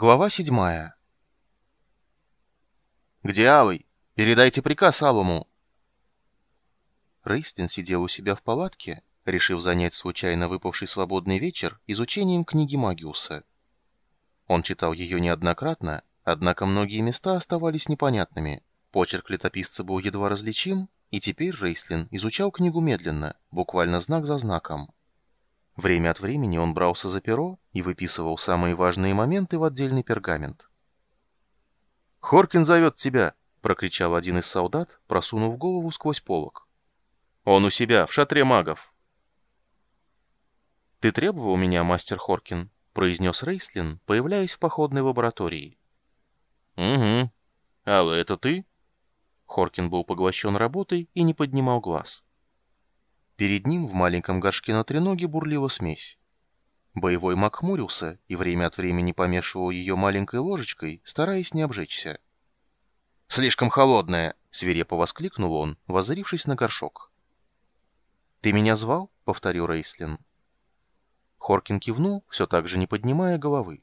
Глава седьмая. «Где Алый? Передайте приказ Алому!» Рейстлин сидел у себя в палатке, решив занять случайно выпавший свободный вечер изучением книги Магиуса. Он читал ее неоднократно, однако многие места оставались непонятными. Почерк летописца был едва различим, и теперь Рейстлин изучал книгу медленно, буквально знак за знаком. Время от времени он брался за перо и выписывал самые важные моменты в отдельный пергамент. «Хоркин зовет тебя!» — прокричал один из солдат, просунув голову сквозь полок. «Он у себя, в шатре магов!» «Ты требовал меня, мастер Хоркин?» — произнес Рейслин, появляясь в походной лаборатории. «Угу. Алла, это ты?» Хоркин был поглощен работой и не поднимал глаз. Перед ним в маленьком горшке на треноге бурлила смесь. Боевой маг хмурился и время от времени помешивал ее маленькой ложечкой, стараясь не обжечься. «Слишком холодная!» — свирепо воскликнул он, воззрившись на горшок. «Ты меня звал?» — повторил Рейслин. Хоркин кивнул, все так же не поднимая головы.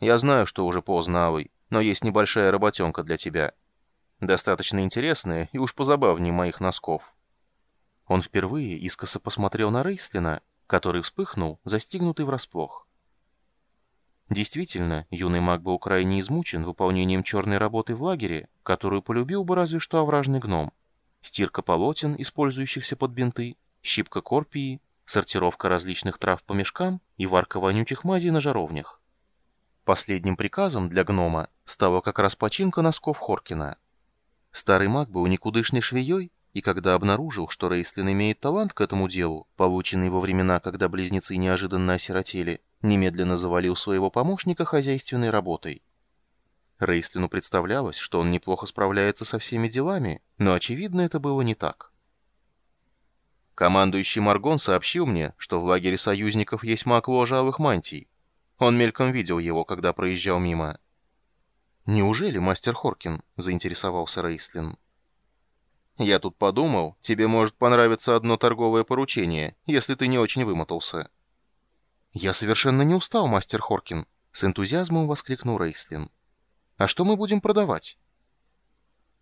«Я знаю, что уже поздно, Алый, но есть небольшая работенка для тебя. Достаточно интересная и уж позабавнее моих носков». Он впервые искоса посмотрел на Рейслина, который вспыхнул, застигнутый врасплох. Действительно, юный маг был крайне измучен выполнением черной работы в лагере, которую полюбил бы разве что овражный гном. Стирка полотен, использующихся под бинты, щипка корпии, сортировка различных трав по мешкам и варка вонючих мазей на жаровнях. Последним приказом для гнома стала как раз починка носков Хоркина. Старый маг был никудышной швеей и когда обнаружил, что Рейслин имеет талант к этому делу, полученный во времена, когда близнецы неожиданно осиротели, немедленно завалил своего помощника хозяйственной работой. Рейслину представлялось, что он неплохо справляется со всеми делами, но, очевидно, это было не так. Командующий Маргон сообщил мне, что в лагере союзников есть маг ложавых мантий. Он мельком видел его, когда проезжал мимо. «Неужели, мастер Хоркин?» — заинтересовался Рейслин. Я тут подумал, тебе может понравиться одно торговое поручение, если ты не очень вымотался». «Я совершенно не устал, мастер Хоркин», — с энтузиазмом воскликнул Рейслин. «А что мы будем продавать?»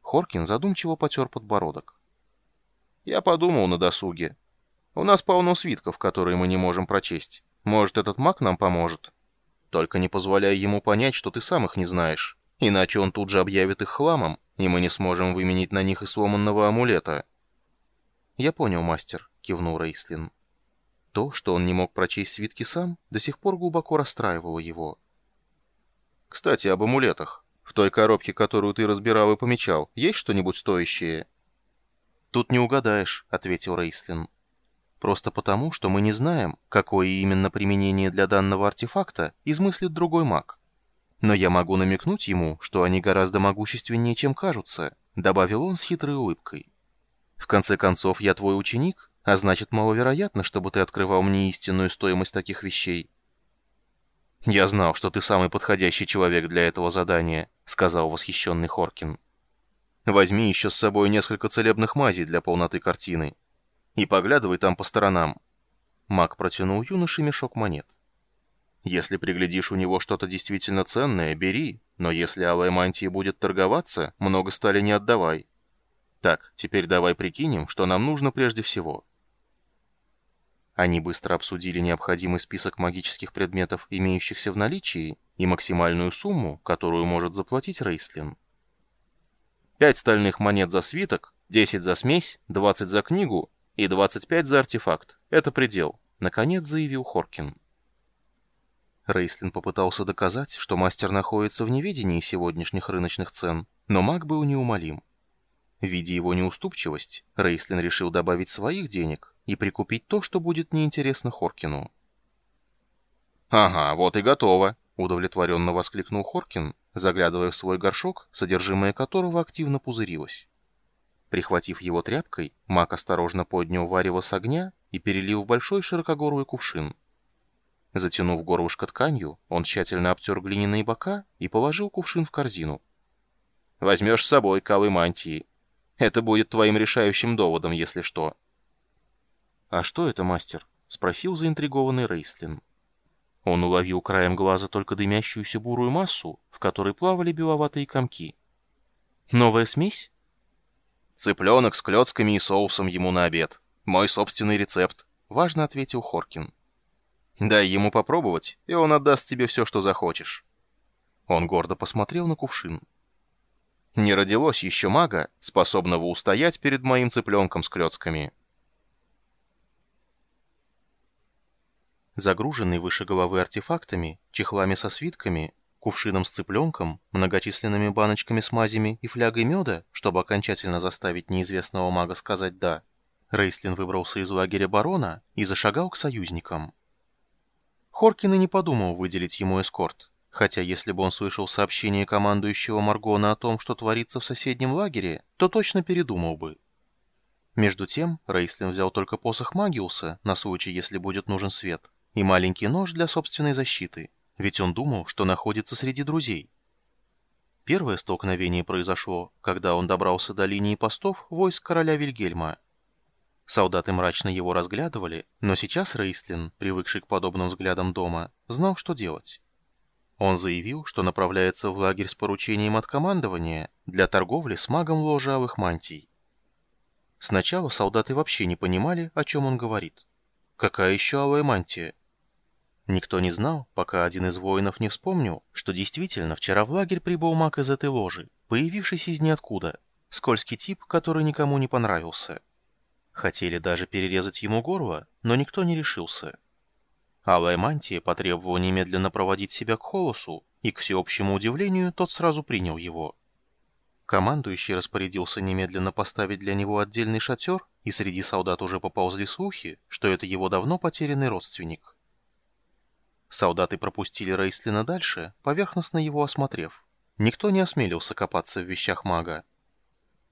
Хоркин задумчиво потер подбородок. «Я подумал на досуге. У нас полно свитков, которые мы не можем прочесть. Может, этот маг нам поможет? Только не позволяй ему понять, что ты сам их не знаешь, иначе он тут же объявит их хламом, и мы не сможем выменить на них и сломанного амулета». «Я понял, мастер», — кивнул Рейслин. То, что он не мог прочесть свитки сам, до сих пор глубоко расстраивало его. «Кстати, об амулетах. В той коробке, которую ты разбирал и помечал, есть что-нибудь стоящее?» «Тут не угадаешь», — ответил Рейслин. «Просто потому, что мы не знаем, какое именно применение для данного артефакта измыслит другой маг». Но я могу намекнуть ему, что они гораздо могущественнее, чем кажутся», — добавил он с хитрой улыбкой. «В конце концов, я твой ученик, а значит, маловероятно, чтобы ты открывал мне истинную стоимость таких вещей». «Я знал, что ты самый подходящий человек для этого задания», — сказал восхищенный Хоркин. «Возьми еще с собой несколько целебных мазей для полноты картины. И поглядывай там по сторонам». Маг протянул юноше мешок монет. Если приглядишь у него что-то действительно ценное, бери, но если алая мантия будет торговаться, много стали не отдавай. Так, теперь давай прикинем, что нам нужно прежде всего. Они быстро обсудили необходимый список магических предметов, имеющихся в наличии, и максимальную сумму, которую может заплатить Рейслин. Пять стальных монет за свиток, 10 за смесь, 20 за книгу и 25 за артефакт. Это предел, наконец заявил Хоркин. Рейслин попытался доказать, что мастер находится в неведении сегодняшних рыночных цен, но маг был неумолим. Видя его неуступчивость, Рейслин решил добавить своих денег и прикупить то, что будет неинтересно Хоркину. «Ага, вот и готово», — удовлетворенно воскликнул Хоркин, заглядывая в свой горшок, содержимое которого активно пузырилось. Прихватив его тряпкой, маг осторожно поднял варево с огня и перелил в большой широкогорый кувшин. Затянув горлышко тканью, он тщательно обтер глиняные бока и положил кувшин в корзину. «Возьмешь с собой калы мантии. Это будет твоим решающим доводом, если что». «А что это, мастер?» — спросил заинтригованный Рейслин. Он уловил краем глаза только дымящуюся бурую массу, в которой плавали беловатые комки. «Новая смесь?» «Цыпленок с клетками и соусом ему на обед. Мой собственный рецепт», — важно ответил Хоркин. «Дай ему попробовать, и он отдаст тебе все, что захочешь». Он гордо посмотрел на кувшин. «Не родилось еще мага, способного устоять перед моим цыпленком с клетками». Загруженный выше головы артефактами, чехлами со свитками, кувшином с цыпленком, многочисленными баночками с мазями и флягой меда, чтобы окончательно заставить неизвестного мага сказать «да», Рейслин выбрался из лагеря барона и зашагал к союзникам. Хоркин и не подумал выделить ему эскорт, хотя если бы он слышал сообщение командующего Маргона о том, что творится в соседнем лагере, то точно передумал бы. Между тем, Рейслин взял только посох Магиуса, на случай, если будет нужен свет, и маленький нож для собственной защиты, ведь он думал, что находится среди друзей. Первое столкновение произошло, когда он добрался до линии постов войск короля Вильгельма. Солдаты мрачно его разглядывали, но сейчас Рейслин, привыкший к подобным взглядам дома, знал, что делать. Он заявил, что направляется в лагерь с поручением от командования для торговли с магом ложавых мантий. Сначала солдаты вообще не понимали, о чем он говорит. Какая еще алая мантия? Никто не знал, пока один из воинов не вспомнил, что действительно вчера в лагерь прибыл маг из этой ложи, появившийся из ниоткуда, скользкий тип, который никому не понравился. Хотели даже перерезать ему горло, но никто не решился. Алая мантия потребовала немедленно проводить себя к Холосу, и, к всеобщему удивлению, тот сразу принял его. Командующий распорядился немедленно поставить для него отдельный шатер, и среди солдат уже поползли слухи, что это его давно потерянный родственник. Солдаты пропустили Рейслина дальше, поверхностно его осмотрев. Никто не осмелился копаться в вещах мага.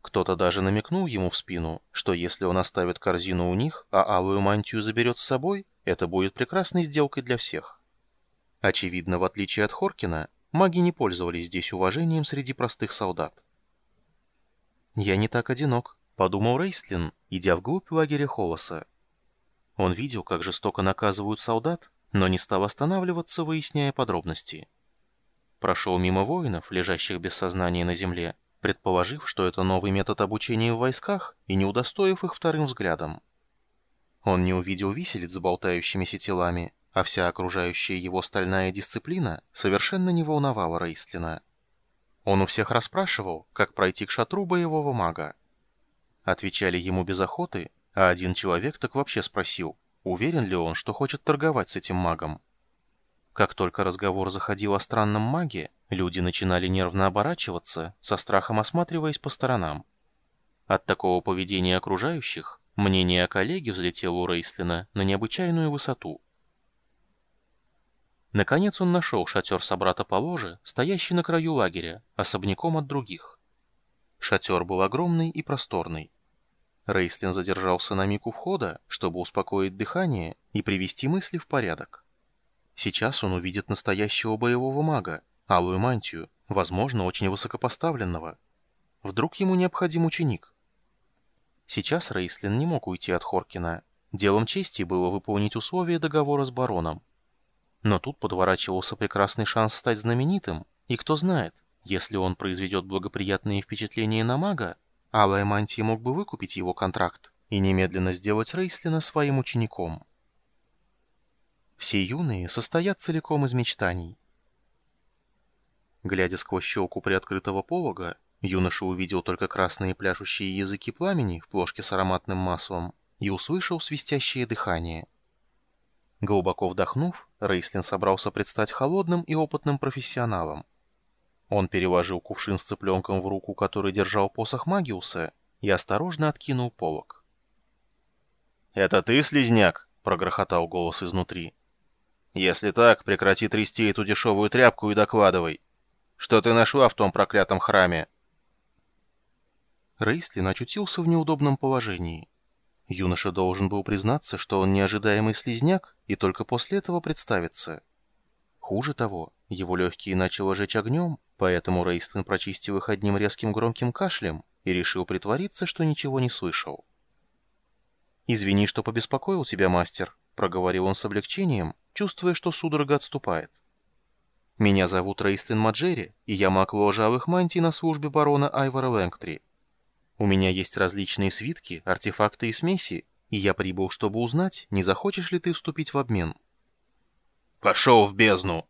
Кто-то даже намекнул ему в спину, что если он оставит корзину у них, а алую мантию заберет с собой, это будет прекрасной сделкой для всех. Очевидно, в отличие от Хоркина, маги не пользовались здесь уважением среди простых солдат. «Я не так одинок», — подумал Рейслин, идя вглубь лагеря Холоса. Он видел, как жестоко наказывают солдат, но не стал останавливаться, выясняя подробности. Прошел мимо воинов, лежащих без сознания на земле, предположив, что это новый метод обучения в войсках, и не удостоив их вторым взглядом. Он не увидел виселиц с болтающимися телами, а вся окружающая его стальная дисциплина совершенно не волновала Рейслина. Он у всех расспрашивал, как пройти к шатру боевого мага. Отвечали ему без охоты, а один человек так вообще спросил, Уверен ли он, что хочет торговать с этим магом? Как только разговор заходил о странном маге, люди начинали нервно оборачиваться, со страхом осматриваясь по сторонам. От такого поведения окружающих мнение о коллеге взлетело у Рейслина на необычайную высоту. Наконец он нашел шатер собрата по ложе, стоящий на краю лагеря, особняком от других. Шатер был огромный и просторный. Рейслин задержался на миг у входа, чтобы успокоить дыхание и привести мысли в порядок. Сейчас он увидит настоящего боевого мага, алую мантию, возможно, очень высокопоставленного. Вдруг ему необходим ученик? Сейчас Рейслин не мог уйти от Хоркина. Делом чести было выполнить условия договора с бароном. Но тут подворачивался прекрасный шанс стать знаменитым, и кто знает, если он произведет благоприятные впечатления на мага, Алая Мантия мог бы выкупить его контракт и немедленно сделать Рейслина своим учеником. Все юные состоят целиком из мечтаний. Глядя сквозь щелку приоткрытого полога, юноша увидел только красные пляшущие языки пламени в плошке с ароматным маслом и услышал свистящее дыхание. Глубоко вдохнув, Рейслин собрался предстать холодным и опытным профессионалом. Он переложил кувшин с цыпленком в руку, который держал посох Магиуса, и осторожно откинул полок. «Это ты, слизняк?» — прогрохотал голос изнутри. «Если так, прекрати трясти эту дешевую тряпку и докладывай. Что ты нашла в том проклятом храме?» Рейстлин очутился в неудобном положении. Юноша должен был признаться, что он неожидаемый слизняк, и только после этого представиться. Хуже того, его легкие начало жечь огнем, Поэтому Рейстлин прочистил их одним резким громким кашлем и решил притвориться, что ничего не слышал. «Извини, что побеспокоил тебя, мастер», — проговорил он с облегчением, чувствуя, что судорога отступает. «Меня зовут Рейстлин Маджери, и я маг ложа алых мантий на службе барона Айвара Лэнгтри. У меня есть различные свитки, артефакты и смеси, и я прибыл, чтобы узнать, не захочешь ли ты вступить в обмен». «Пошел в бездну!»